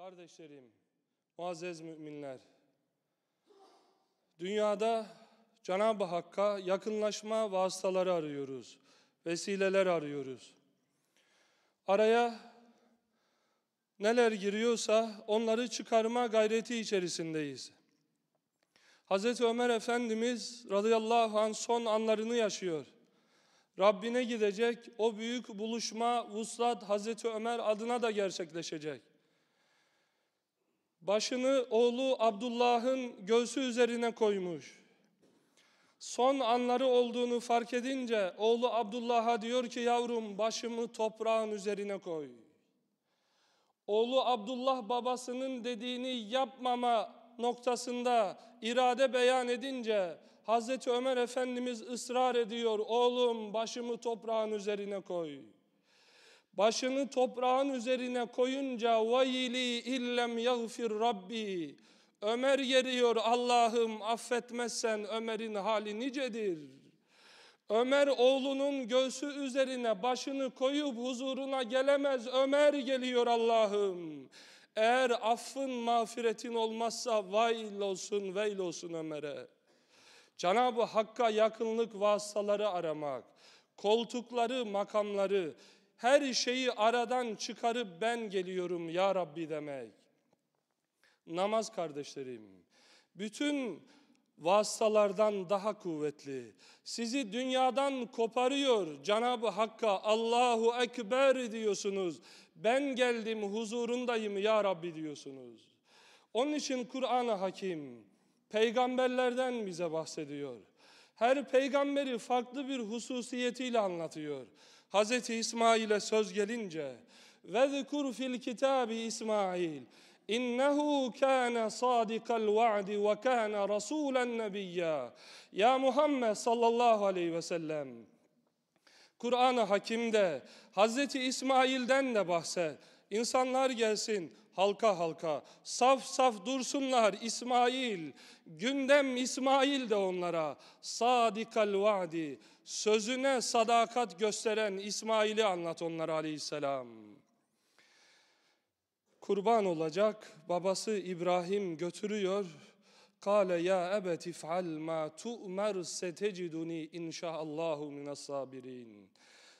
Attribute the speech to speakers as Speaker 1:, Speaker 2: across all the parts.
Speaker 1: Kardeşlerim, muazzez müminler, dünyada Cenab-ı Hakk'a yakınlaşma vasıtaları arıyoruz, vesileler arıyoruz. Araya neler giriyorsa onları çıkarma gayreti içerisindeyiz. Hz. Ömer Efendimiz radıyallahu anh son anlarını yaşıyor. Rabbine gidecek, o büyük buluşma, vuslat Hazreti Ömer adına da gerçekleşecek. Başını oğlu Abdullah'ın göğsü üzerine koymuş. Son anları olduğunu fark edince oğlu Abdullah'a diyor ki yavrum başımı toprağın üzerine koy. Oğlu Abdullah babasının dediğini yapmama noktasında irade beyan edince Hazreti Ömer Efendimiz ısrar ediyor. Oğlum başımı toprağın üzerine koy. Başını toprağın üzerine koyunca vayili illem yagfir Rabbi. Ömer geliyor Allah'ım affetmezsen Ömer'in hali nicedir. Ömer oğlunun göğsü üzerine başını koyup huzuruna gelemez. Ömer geliyor Allah'ım. Eğer affın mağfiretin olmazsa vayl olsun veyl olsun Ömer'e. Cenab-ı Hakk'a yakınlık vasıtaları aramak, koltukları, makamları, her şeyi aradan çıkarıp ben geliyorum ya Rabbi demek. Namaz kardeşlerim, bütün vasıtalardan daha kuvvetli. Sizi dünyadan koparıyor. Cenab-ı Hakk'a Allahu Ekber diyorsunuz. Ben geldim huzurundayım ya Rabbi diyorsunuz. Onun için Kur'an-ı Hakim peygamberlerden bize bahsediyor. Her peygamberi farklı bir hususiyetiyle anlatıyor. Hz. İsmail'e söz gelince وَذْكُرْ fil kitabi İsmail İnnehu kana sadikal va'di ve kana rasulen nebiyya. Ya Muhammed sallallahu aleyhi ve sellem. Kur'an-ı Hakim'de Hazreti İsmail'den de bahset. İnsanlar gelsin halka halka, saf saf dursunlar İsmail, gündem İsmail de onlara, sadikal vaadi, sözüne sadakat gösteren İsmail'i anlat onlara aleyhisselam. Kurban olacak, babası İbrahim götürüyor, Kale ya ebet if'al ma tu'mer seteciduni inşaallahu minas sabirin.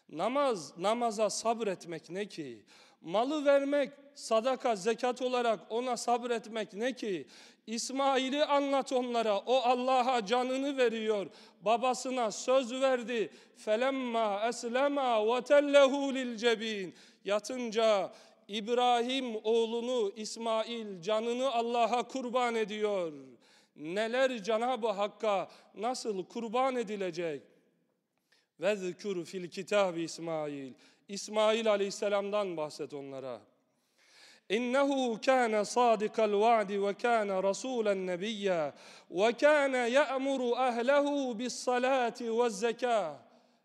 Speaker 1: Namaz, namaza sabretmek ne ki? Malı vermek, sadaka, zekat olarak ona sabretmek ne ki? İsmail'i anlat onlara. O Allah'a canını veriyor. Babasına söz verdi. Felemma eslema ve tellehu lil cebin. Yatınca İbrahim oğlunu İsmail canını Allah'a kurban ediyor. Neler Cenab-ı Hakk'a nasıl kurban edilecek? Vezkür fil kitabı İsmail. İsmail aleyhisselamdan bahset onlara. İnnehu kana sadikal vaadi ve kana rasulen nebiyya ve kana ya'muru ahlehu bis salati ve zekâ.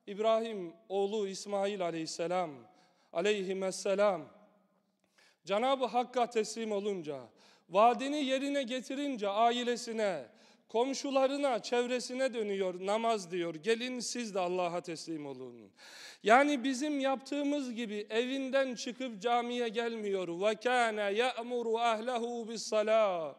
Speaker 1: İbrahim oğlu İsmail aleyhisselam aleyhisselam Cenab-ı Hakk'a teslim olunca, vaadini yerine getirince ailesine, komşularına, çevresine dönüyor, namaz diyor. Gelin siz de Allah'a teslim olun. Yani bizim yaptığımız gibi evinden çıkıp camiye gelmiyor. Ve kana ya'muru ahlehu bis salah.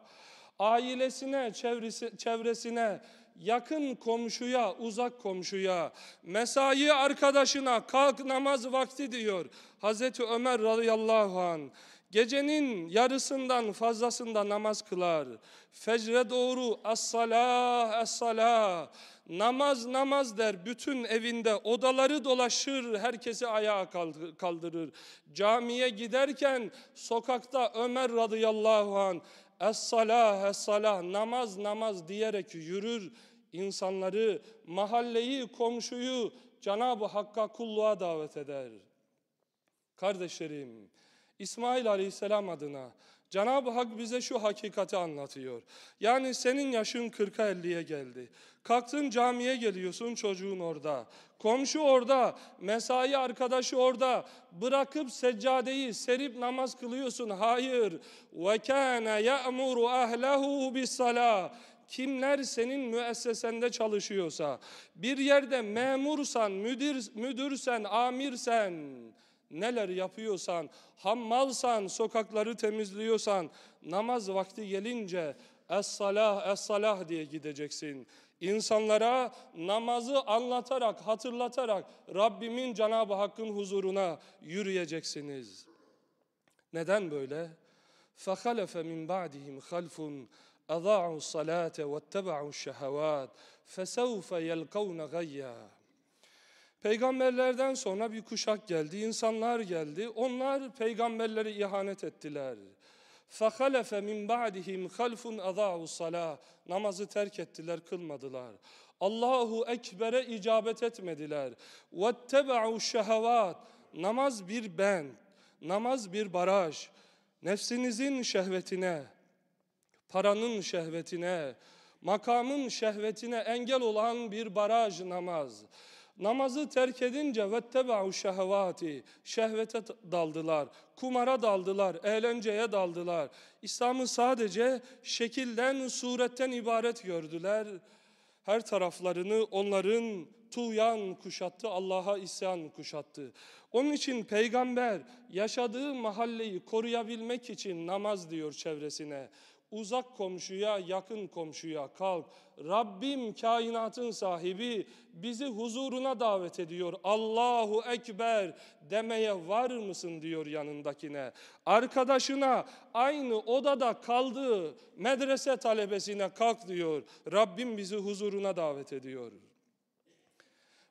Speaker 1: Ailesine, çevresi, çevresine, yakın komşuya, uzak komşuya, mesai arkadaşına kalk namaz vakti diyor. Hazreti Ömer radıyallahu an gecenin yarısından fazlasında namaz kılar. Fecre doğru es-salah. Namaz namaz der. Bütün evinde odaları dolaşır, herkesi ayağa kaldırır. Camiye giderken sokakta Ömer radıyallahu an es-salah, namaz, namaz diyerek yürür. insanları, mahalleyi, komşuyu Cenab-ı Hakk'a kulluğa davet eder. Kardeşlerim, İsmail Aleyhisselam adına Cenab-ı Hak bize şu hakikati anlatıyor. Yani senin yaşın 40'a 50'ye geldi. Kalktın camiye geliyorsun çocuğun orada. Komşu orada, mesai arkadaşı orada. Bırakıp seccadeyi serip namaz kılıyorsun. Hayır. Ya'muru ahlehu bis salah. Kimler senin müessesende çalışıyorsa, bir yerde memursan, müdür, müdürsen, amirsen, neler yapıyorsan, hammalsan, sokakları temizliyorsan, namaz vakti gelince es-salah, es-salah diye gideceksin. İnsanlara namazı anlatarak, hatırlatarak Rabbimin Cenab-ı Hakk'ın huzuruna yürüyeceksiniz. Neden böyle? فَخَلَفَ مِنْ بَعْدِهِمْ خَلْفٌ اَضَاعُوا الصَّلَاةَ وَاتَّبَعُوا الشَّهَوَاتِ فَسَوْفَ يَلْقَوْنَ غَيَّا Peygamberlerden sonra bir kuşak geldi, insanlar geldi. Onlar peygamberleri ihanet ettiler. فَخَلَفَ مِنْ بَعْدِهِمْ خَلْفٌ اَضَاعُوا الصَّلَاةِ Namazı terk ettiler, kılmadılar. Allahu Ekber'e icabet etmediler. وَاتَّبَعُوا şehavat Namaz bir ben, namaz bir baraj. Nefsinizin şehvetine, paranın şehvetine, makamın şehvetine engel olan bir baraj namaz. Namazı terk edince vetteba'u şehvati şehvete daldılar, kumara daldılar, eğlenceye daldılar. İslam'ı sadece şekilden, suretten ibaret gördüler. Her taraflarını onların tuğyan kuşattı, Allah'a isyan kuşattı. Onun için peygamber yaşadığı mahalleyi koruyabilmek için namaz diyor çevresine Uzak komşuya, yakın komşuya kalk. Rabbim kainatın sahibi bizi huzuruna davet ediyor. Allahu Ekber demeye var mısın diyor yanındakine. Arkadaşına aynı odada kaldığı medrese talebesine kalk diyor. Rabbim bizi huzuruna davet ediyor.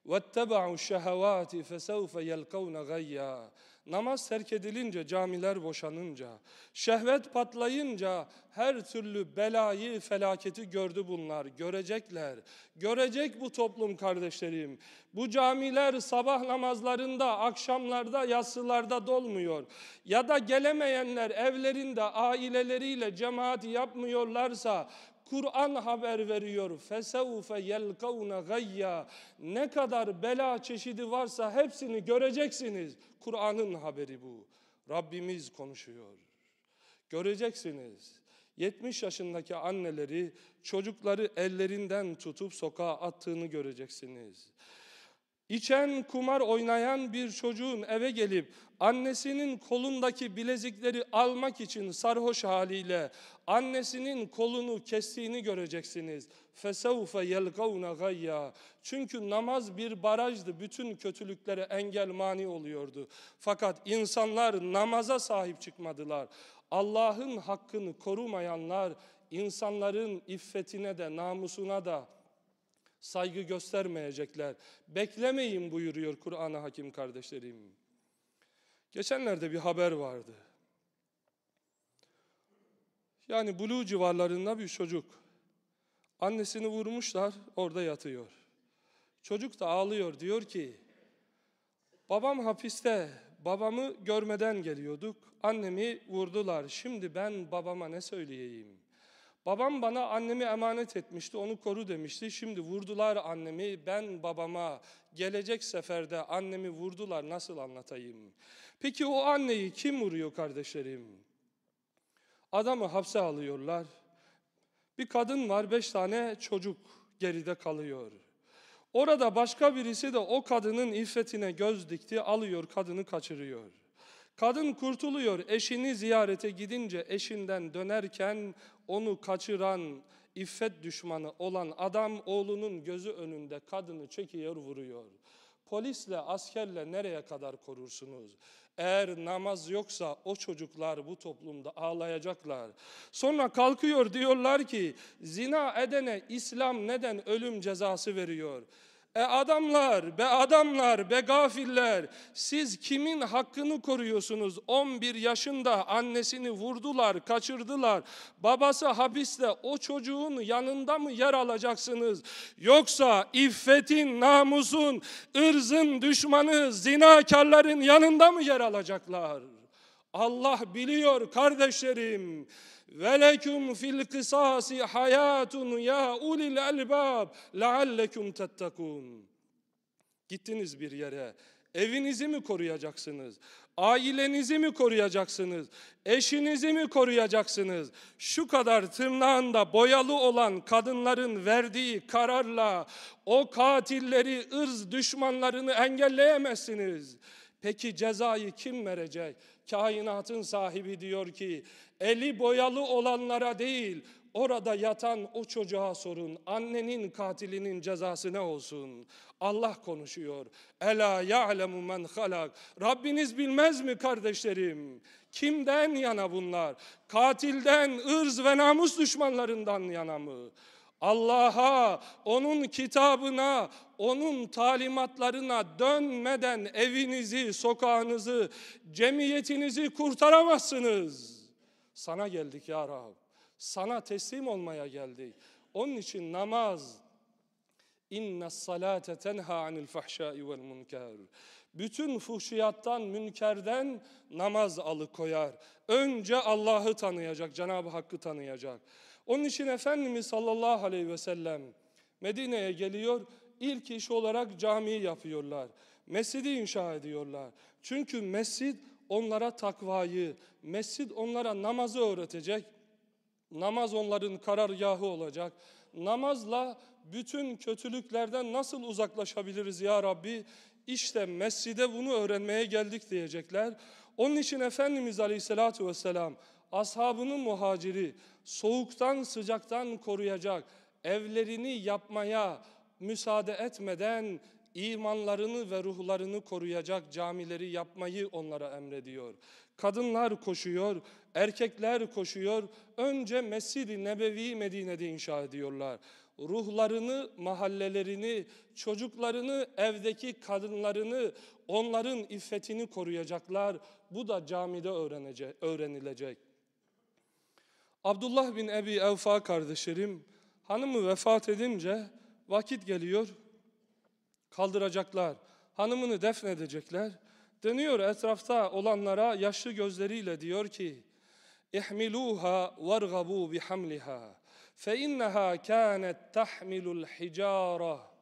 Speaker 1: وَاتَّبَعُوا الشَّهَوَاتِ فَسَوْفَ يَلْقَوْنَ غَيَّا Namaz terk edilince, camiler boşanınca, şehvet patlayınca her türlü belayı, felaketi gördü bunlar. Görecekler. Görecek bu toplum kardeşlerim. Bu camiler sabah namazlarında, akşamlarda, yatsılarda dolmuyor. Ya da gelemeyenler evlerinde aileleriyle cemaat yapmıyorlarsa Kur'an haber veriyor. Fesevfe yelkavne gayya. Ne kadar bela çeşidi varsa hepsini göreceksiniz. Kur'an'ın haberi bu. Rabbimiz konuşuyor. Göreceksiniz. 70 yaşındaki anneleri çocukları ellerinden tutup sokağa attığını göreceksiniz. İçen, kumar oynayan bir çocuğun eve gelip annesinin kolundaki bilezikleri almak için sarhoş haliyle annesinin kolunu kestiğini göreceksiniz. Fesevfe yelgavne gayya. Çünkü namaz bir barajdı. Bütün kötülüklere engel mani oluyordu. Fakat insanlar namaza sahip çıkmadılar. Allah'ın hakkını korumayanlar insanların iffetine de namusuna da saygı göstermeyecekler. Beklemeyin buyuruyor Kur'an-ı Hakim kardeşlerim. Geçenlerde bir haber vardı. Yani Bulu civarlarında bir çocuk. Annesini vurmuşlar, orada yatıyor. Çocuk da ağlıyor, diyor ki, babam hapiste, babamı görmeden geliyorduk, annemi vurdular, şimdi ben babama ne söyleyeyim? Babam bana annemi emanet etmişti, onu koru demişti. Şimdi vurdular annemi, ben babama gelecek seferde annemi vurdular, nasıl anlatayım? Peki o anneyi kim vuruyor kardeşlerim? Adamı hapse alıyorlar. Bir kadın var, beş tane çocuk geride kalıyor. Orada başka birisi de o kadının iffetine göz dikti, alıyor kadını kaçırıyor. Kadın kurtuluyor, eşini ziyarete gidince eşinden dönerken onu kaçıran iffet düşmanı olan adam oğlunun gözü önünde kadını çekiyor vuruyor. Polisle, askerle nereye kadar korursunuz? Eğer namaz yoksa o çocuklar bu toplumda ağlayacaklar. Sonra kalkıyor diyorlar ki zina edene İslam neden ölüm cezası veriyor? E adamlar, be adamlar, be gafiller siz kimin hakkını koruyorsunuz? 11 yaşında annesini vurdular, kaçırdılar. Babası hapiste o çocuğun yanında mı yer alacaksınız? Yoksa iffetin, namusun, ırzın düşmanı, zinakarların yanında mı yer alacaklar? Allah biliyor kardeşlerim. Ve lekum fil kısasi hayatun ya ulil elbab leallekum tettekûn. Gittiniz bir yere. Evinizi mi koruyacaksınız? Ailenizi mi koruyacaksınız? Eşinizi mi koruyacaksınız? Şu kadar tırnağında boyalı olan kadınların verdiği kararla o katilleri, ırz düşmanlarını engelleyemezsiniz. Peki cezayı kim verecek? Kainatın sahibi diyor ki eli boyalı olanlara değil orada yatan o çocuğa sorun. Annenin katilinin cezası ne olsun? Allah konuşuyor. Ela ya'lemu men halak. Rabbiniz bilmez mi kardeşlerim? Kimden yana bunlar? Katilden, ırz ve namus düşmanlarından yana mı? Allah'a, onun kitabına, onun talimatlarına dönmeden evinizi, sokağınızı, cemiyetinizi kurtaramazsınız. Sana geldik ya Rab. Sana teslim olmaya geldik. Onun için namaz inna salate tenha anil fahşai vel münker. Bütün fuhşiyattan, münkerden namaz alıkoyar. Önce Allah'ı tanıyacak, Cenab-ı Hakk'ı tanıyacak. Onun için Efendimiz sallallahu aleyhi ve sellem Medine'ye geliyor. İlk iş olarak camiyi yapıyorlar. Mescidi inşa ediyorlar. Çünkü mescid onlara takvayı, mescid onlara namazı öğretecek. Namaz onların karargahı olacak. Namazla bütün kötülüklerden nasıl uzaklaşabiliriz ya Rabbi? İşte mescide bunu öğrenmeye geldik diyecekler. Onun için Efendimiz Aleyhisselatü Vesselam ashabının muhaciri soğuktan sıcaktan koruyacak evlerini yapmaya müsaade etmeden imanlarını ve ruhlarını koruyacak camileri yapmayı onlara emrediyor. Kadınlar koşuyor, erkekler koşuyor. Önce Mescid-i Nebevi Medine'de inşa ediyorlar. Ruhlarını, mahallelerini, çocuklarını, evdeki kadınlarını, onların iffetini koruyacaklar. Bu da camide öğrenilecek. Abdullah bin Ebi Evfa kardeşlerim hanımı vefat edince vakit geliyor kaldıracaklar. Hanımını defnedecekler. Dönüyor etrafta olanlara yaşlı gözleriyle diyor ki İhmiluha vargabu bihamliha fe innaha kanet tahmilul hicara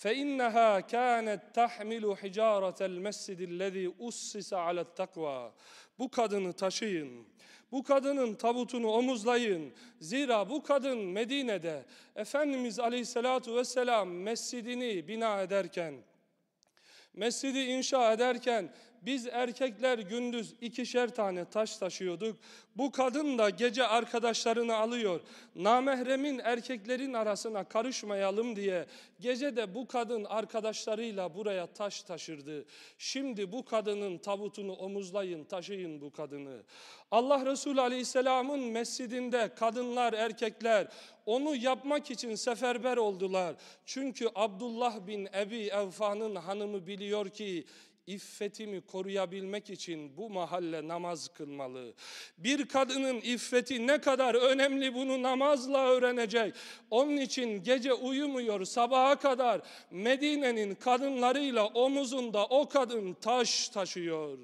Speaker 1: فإنها كانت تحمل حجارة المسجد الذي أسس على التقوى Bu kadını taşıyın. Bu kadının tabutunu omuzlayın. Zira bu kadın Medine'de Efendimiz Aleyhisselatu Vesselam mescidini bina ederken, mescidi inşa ederken biz erkekler gündüz ikişer tane taş taşıyorduk. Bu kadın da gece arkadaşlarını alıyor. Namehremin erkeklerin arasına karışmayalım diye gece de bu kadın arkadaşlarıyla buraya taş taşırdı. Şimdi bu kadının tabutunu omuzlayın, taşıyın bu kadını. Allah Resulü Aleyhisselam'ın mescidinde kadınlar, erkekler onu yapmak için seferber oldular. Çünkü Abdullah bin Ebi Evfa'nın hanımı biliyor ki iffetimi koruyabilmek için bu mahalle namaz kılmalı. Bir kadının iffeti ne kadar önemli bunu namazla öğrenecek. Onun için gece uyumuyor sabaha kadar Medine'nin kadınlarıyla omuzunda o kadın taş taşıyor.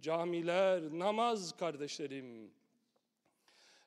Speaker 1: Camiler, namaz kardeşlerim.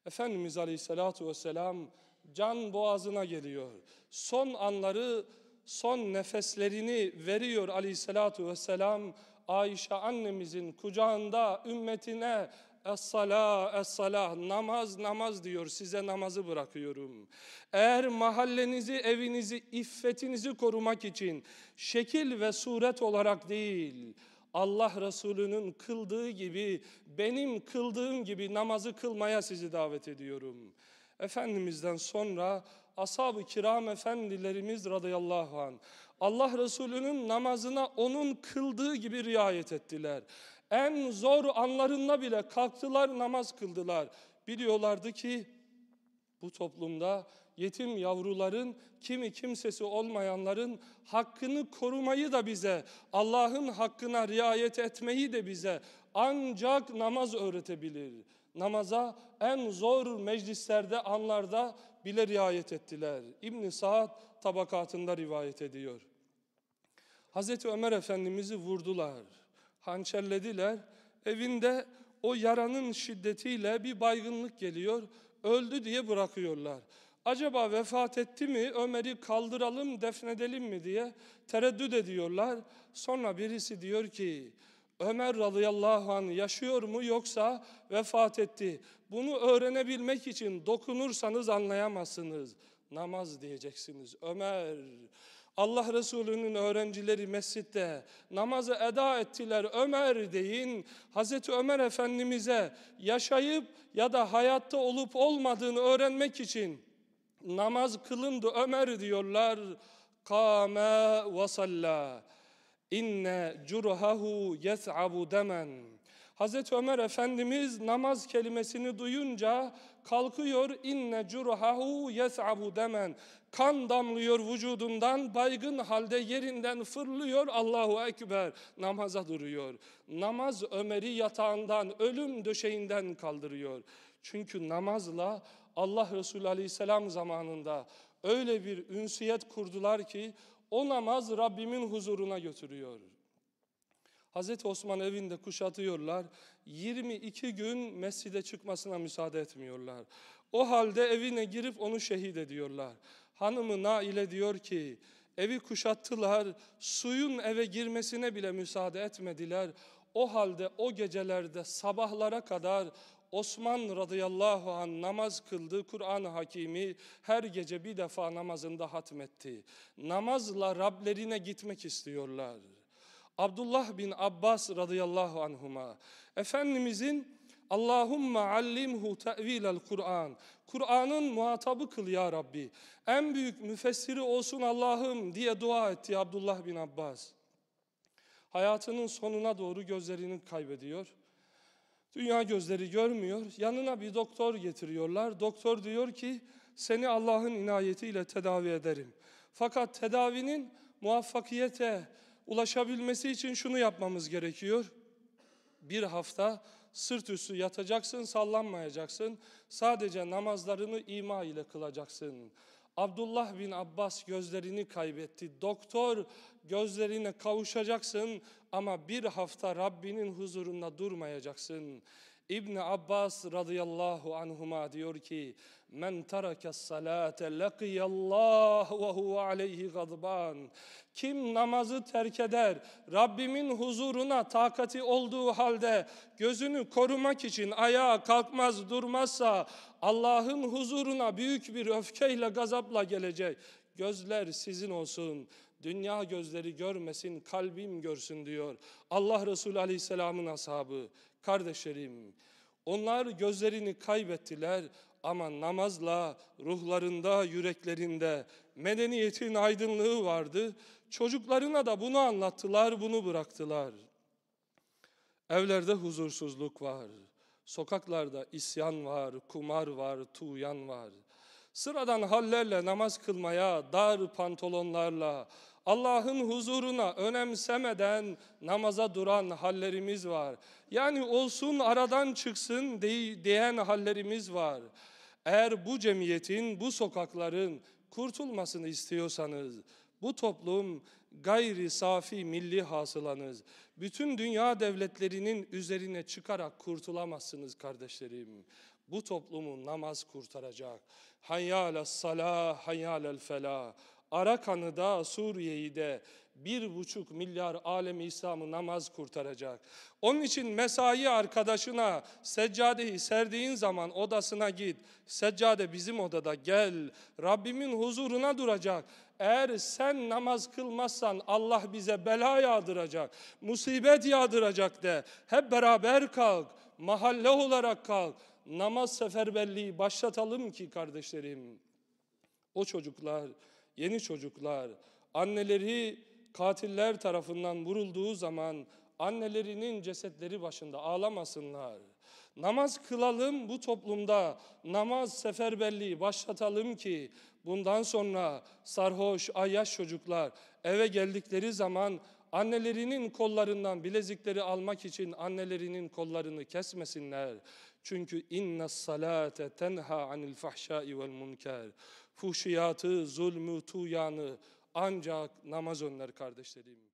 Speaker 1: Efendimiz Aleyhisselatü Vesselam can boğazına geliyor. Son anları son nefeslerini veriyor aleyhissalatu vesselam Ayşe annemizin kucağında ümmetine Es-sala, es-salah, namaz, namaz diyor. Size namazı bırakıyorum. Eğer mahallenizi, evinizi, iffetinizi korumak için şekil ve suret olarak değil, Allah Resulü'nün kıldığı gibi, benim kıldığım gibi namazı kılmaya sizi davet ediyorum. Efendimiz'den sonra ashab-ı kiram efendilerimiz radıyallahu an Allah Resulü'nün namazına onun kıldığı gibi riayet ettiler. En zor anlarında bile kalktılar namaz kıldılar. Biliyorlardı ki bu toplumda yetim yavruların, kimi kimsesi olmayanların hakkını korumayı da bize, Allah'ın hakkına riayet etmeyi de bize ancak namaz öğretebilir. Namaza en zor meclislerde, anlarda bile riayet ettiler. İbn Saad tabakatında rivayet ediyor. Hazreti Ömer Efendimiz'i vurdular, hançerlediler. Evinde o yaranın şiddetiyle bir baygınlık geliyor, öldü diye bırakıyorlar. Acaba vefat etti mi, Ömer'i kaldıralım, defnedelim mi diye tereddüt ediyorlar. Sonra birisi diyor ki, Ömer radıyallahu anh yaşıyor mu yoksa vefat etti. Bunu öğrenebilmek için dokunursanız anlayamazsınız. Namaz diyeceksiniz. Ömer Allah Resulü'nün öğrencileri mescitte namazı eda ettiler Ömer deyin. Hazreti Ömer Efendimiz'e yaşayıp ya da hayatta olup olmadığını öğrenmek için namaz kılındı Ömer diyorlar. Kâme ve sallâ. İnne curhahu yes'abu demen. Hazreti Ömer Efendimiz namaz kelimesini duyunca kalkıyor inne curhahu yes'abu demen. Kan damlıyor vücudundan baygın halde yerinden fırlıyor Allahu Ekber namaza duruyor. Namaz Ömer'i yatağından ölüm döşeğinden kaldırıyor. Çünkü namazla Allah Resulü Aleyhisselam zamanında öyle bir ünsiyet kurdular ki o namaz Rabbimin huzuruna götürüyor. Hazreti Osman evinde kuşatıyorlar. 22 gün mescide çıkmasına müsaade etmiyorlar. O halde evine girip onu şehit ediyorlar. Hanımı Naile diyor ki, evi kuşattılar, suyun eve girmesine bile müsaade etmediler. O halde o gecelerde sabahlara kadar Osman radıyallahu an namaz kıldı. Kur'an-ı Hakimi her gece bir defa namazında hatmetti. Namazla Rablerine gitmek istiyorlar. Abdullah bin Abbas radıyallahu anhuma Efendimizin Allahumma allimhu te'vilel Kur'an. Kur'an'ın muhatabı kıl ya Rabbi. En büyük müfessiri olsun Allah'ım diye dua etti Abdullah bin Abbas. Hayatının sonuna doğru gözlerini kaybediyor. Dünya gözleri görmüyor. Yanına bir doktor getiriyorlar. Doktor diyor ki seni Allah'ın inayetiyle tedavi ederim. Fakat tedavinin muvaffakiyete ulaşabilmesi için şunu yapmamız gerekiyor. Bir hafta sırt üstü yatacaksın, sallanmayacaksın. Sadece namazlarını ima ile kılacaksın. Abdullah bin Abbas gözlerini kaybetti. Doktor gözlerine kavuşacaksın ama bir hafta Rabbinin huzurunda durmayacaksın. İbn Abbas radıyallahu anhuma diyor ki men terake salate lakiyallah ve huve aleyhi gadban. Kim namazı terk eder Rabbimin huzuruna takati olduğu halde gözünü korumak için ayağa kalkmaz durmazsa Allah'ın huzuruna büyük bir öfkeyle gazapla gelecek. Gözler sizin olsun dünya gözleri görmesin kalbim görsün diyor Allah Resulü Aleyhisselam'ın ashabı Kardeşlerim, onlar gözlerini kaybettiler ama namazla ruhlarında, yüreklerinde medeniyetin aydınlığı vardı. Çocuklarına da bunu anlattılar, bunu bıraktılar. Evlerde huzursuzluk var. Sokaklarda isyan var, kumar var, tuğyan var. Sıradan hallerle namaz kılmaya, dar pantolonlarla, Allah'ın huzuruna önemsemeden namaza duran hallerimiz var. Yani olsun aradan çıksın diyen hallerimiz var. Eğer bu cemiyetin, bu sokakların kurtulmasını istiyorsanız, bu toplum gayri safi milli hasılanız. Bütün dünya devletlerinin üzerine çıkarak kurtulamazsınız kardeşlerim. Bu toplumu namaz kurtaracak. Hayyâle salâ, hayyâlel felâ. Arakan'ı da Suriye'yi de bir buçuk milyar alem İslam'ı namaz kurtaracak. Onun için mesai arkadaşına seccadeyi serdiğin zaman odasına git. Seccade bizim odada gel. Rabbimin huzuruna duracak. Eğer sen namaz kılmazsan Allah bize bela yağdıracak. Musibet yağdıracak de. Hep beraber kalk. Mahalle olarak kalk. Namaz seferberliği başlatalım ki kardeşlerim. O çocuklar yeni çocuklar, anneleri katiller tarafından vurulduğu zaman annelerinin cesetleri başında ağlamasınlar. Namaz kılalım bu toplumda, namaz seferberliği başlatalım ki bundan sonra sarhoş, ayyaş çocuklar eve geldikleri zaman annelerinin kollarından bilezikleri almak için annelerinin kollarını kesmesinler. Çünkü inna salate tenha anil fahşai vel munker. Fuhşiyatı, zulmü, tuyanı ancak namaz önler kardeşlerim.